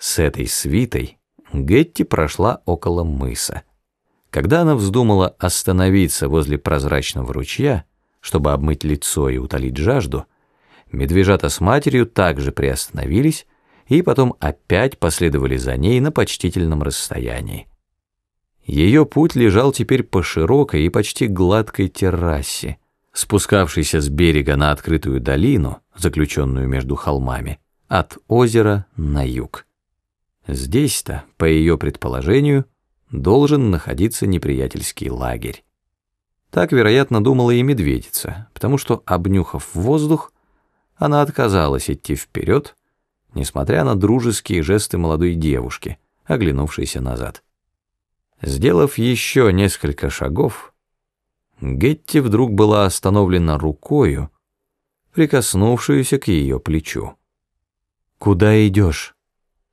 С этой свитой Гетти прошла около мыса. Когда она вздумала остановиться возле прозрачного ручья, чтобы обмыть лицо и утолить жажду, медвежата с матерью также приостановились и потом опять последовали за ней на почтительном расстоянии. Ее путь лежал теперь по широкой и почти гладкой террасе, спускавшейся с берега на открытую долину, заключенную между холмами, от озера на юг. Здесь-то, по ее предположению, должен находиться неприятельский лагерь. Так, вероятно, думала и медведица, потому что, обнюхав воздух, она отказалась идти вперед, несмотря на дружеские жесты молодой девушки, оглянувшейся назад. Сделав еще несколько шагов, Гетти вдруг была остановлена рукою, прикоснувшуюся к ее плечу. «Куда идешь?» —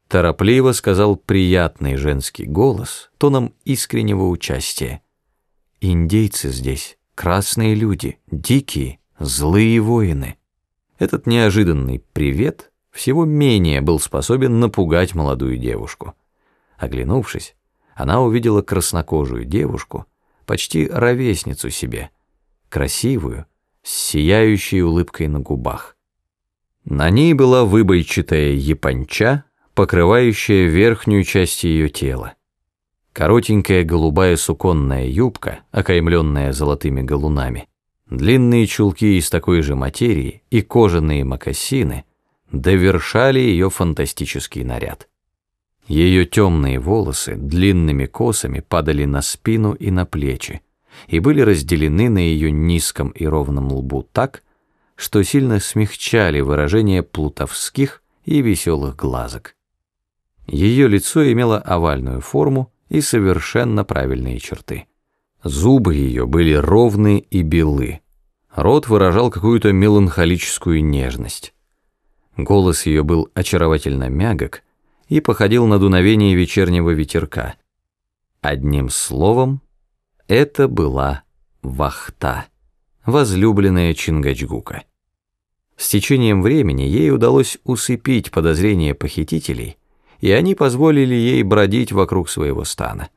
торопливо сказал приятный женский голос, тоном искреннего участия. «Индейцы здесь, красные люди, дикие, злые воины». Этот неожиданный привет всего менее был способен напугать молодую девушку. Оглянувшись, она увидела краснокожую девушку, почти ровесницу себе, красивую, с сияющей улыбкой на губах. На ней была выбойчатая японча, покрывающая верхнюю часть ее тела. Коротенькая голубая суконная юбка, окаймленная золотыми галунами, длинные чулки из такой же материи и кожаные мокасины довершали ее фантастический наряд. Ее темные волосы длинными косами падали на спину и на плечи и были разделены на ее низком и ровном лбу так, что сильно смягчали выражение плутовских и веселых глазок. Ее лицо имело овальную форму и совершенно правильные черты. Зубы ее были ровны и белы. Рот выражал какую-то меланхолическую нежность. Голос ее был очаровательно мягок и походил на дуновение вечернего ветерка. Одним словом, это была Вахта, возлюбленная Чингачгука. С течением времени ей удалось усыпить подозрения похитителей, и они позволили ей бродить вокруг своего стана.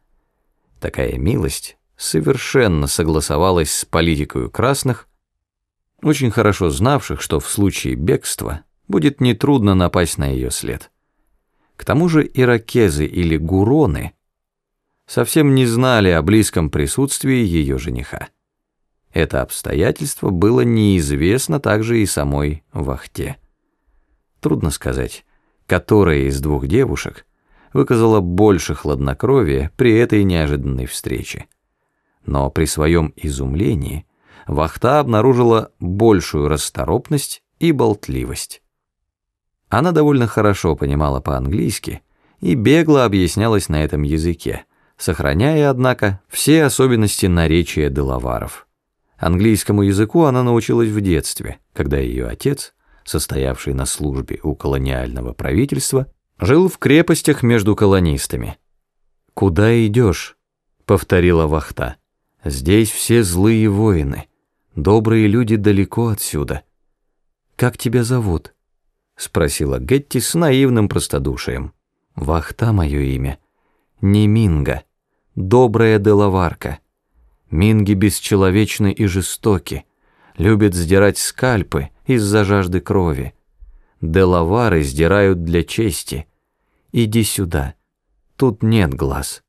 Такая милость совершенно согласовалась с политикой красных, очень хорошо знавших, что в случае бегства будет нетрудно напасть на ее след. К тому же иракезы или гуроны совсем не знали о близком присутствии ее жениха. Это обстоятельство было неизвестно также и самой Вахте. Трудно сказать, которая из двух девушек выказала больше хладнокровия при этой неожиданной встрече. Но при своем изумлении Вахта обнаружила большую расторопность и болтливость. Она довольно хорошо понимала по-английски и бегло объяснялась на этом языке, сохраняя, однако, все особенности наречия делаваров. Английскому языку она научилась в детстве, когда ее отец, состоявший на службе у колониального правительства, жил в крепостях между колонистами. «Куда идешь?» — повторила Вахта. «Здесь все злые воины, добрые люди далеко отсюда. Как тебя зовут?» — спросила Гетти с наивным простодушием. «Вахта мое имя. Не Минга. Добрая делаварка. Минги бесчеловечны и жестоки. Любят сдирать скальпы из-за жажды крови. Делавары сдирают для чести. Иди сюда. Тут нет глаз».